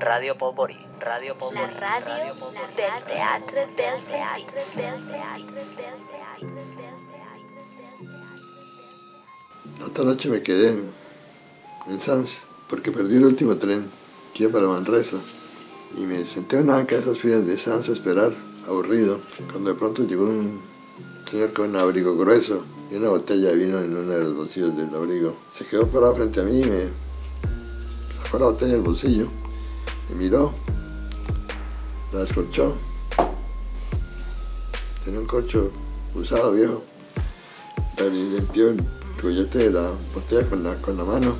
Radio Polvorí, Radio Polvorí. La radio del teatre del Seat. La otra noche me quedé en, en Sanz porque perdí el último tren que iba para Manresa y me senté en una banca de esas frías de Sanz a esperar, aburrido, cuando de pronto llegó un señor con un abrigo grueso y una botella de vino en uno de los bolsillos del abrigo. Se quedó parado frente a mí y me sacó la botella del bolsillo, me miró, la descorchó. Tenía un corcho usado, viejo. Le limpió el collete de la botella con la, con la mano.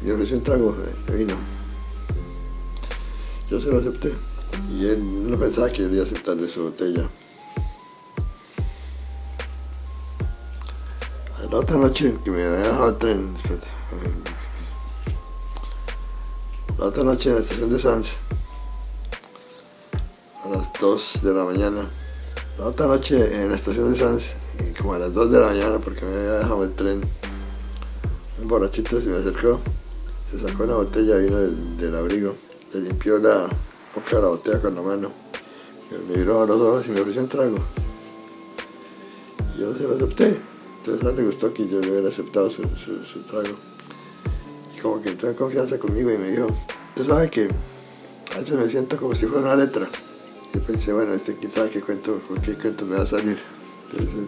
Y me ofreció un trago de, vino. Yo se lo acepté. Y él no pensaba que iba a aceptar de su botella. La otra noche que me había dejado el tren, la otra noche en la estación de Sanz, a las 2 de la mañana, la otra noche en la estación de Sanz, como a las 2 de la mañana, porque me había dejado el tren, un borrachito se me acercó, se sacó una botella de vino del, abrigo, le limpió la boca de la botella con la mano, me miró a los ojos y me ofreció un trago. Y yo se lo acepté. Entonces a le gustó que yo le hubiera aceptado su, su trago. Como que entró en confianza conmigo y me dijo, tú sabes que a veces me siento como si fuera una letra. Yo pensé, bueno, este sabe qué cuento, con qué cuento me va a salir. Entonces,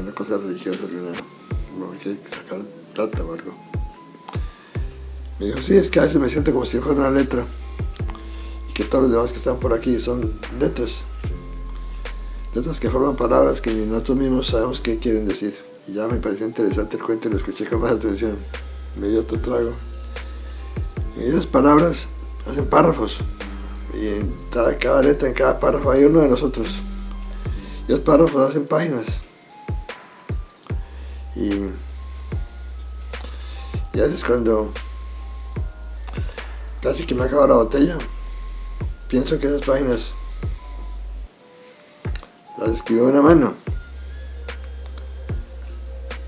una cosa religiosa, una, como que sacar plata o algo. Me dijo, sí, es que a veces me siento como si fuera una letra. Y que todos los demás que están por aquí son letras letras que forman palabras que ni nosotros mismos sabemos qué quieren decir. Y ya me pareció interesante el cuento y lo escuché con más atención. Me dio otro trago. Y esas palabras hacen párrafos. Y en cada, letra, en cada párrafo hay uno de nosotros. Y los párrafos hacen páginas. Y, y a veces cuando casi que me acabo la botella, pienso que esas páginas las escribió una mano.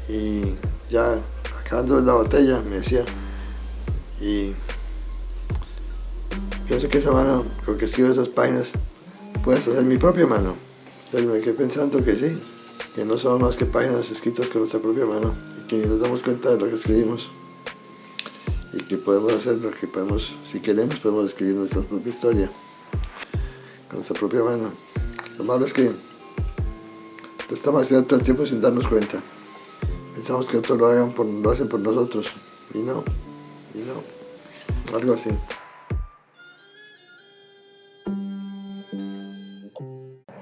Y ya acabando la botella me decía, y pienso que esa mano con que escribo esas páginas puedes hacer mi propia mano. Entonces me quedé pensando que sí, que no son más que páginas escritas con nuestra propia mano y que ni nos damos cuenta de lo que escribimos. Y que podemos hacer lo que podemos, si queremos, podemos escribir nuestra propia historia con nuestra propia mano. Lo malo es que lo estamos haciendo todo el tiempo sin darnos cuenta. Pensamos que otros lo, hagan por, lo hacen por nosotros. Y no, y no. Algo así.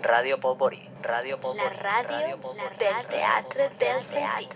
Radio Polvorí, Radio Polvorí. La radio Polvorí. del teatre del Seat.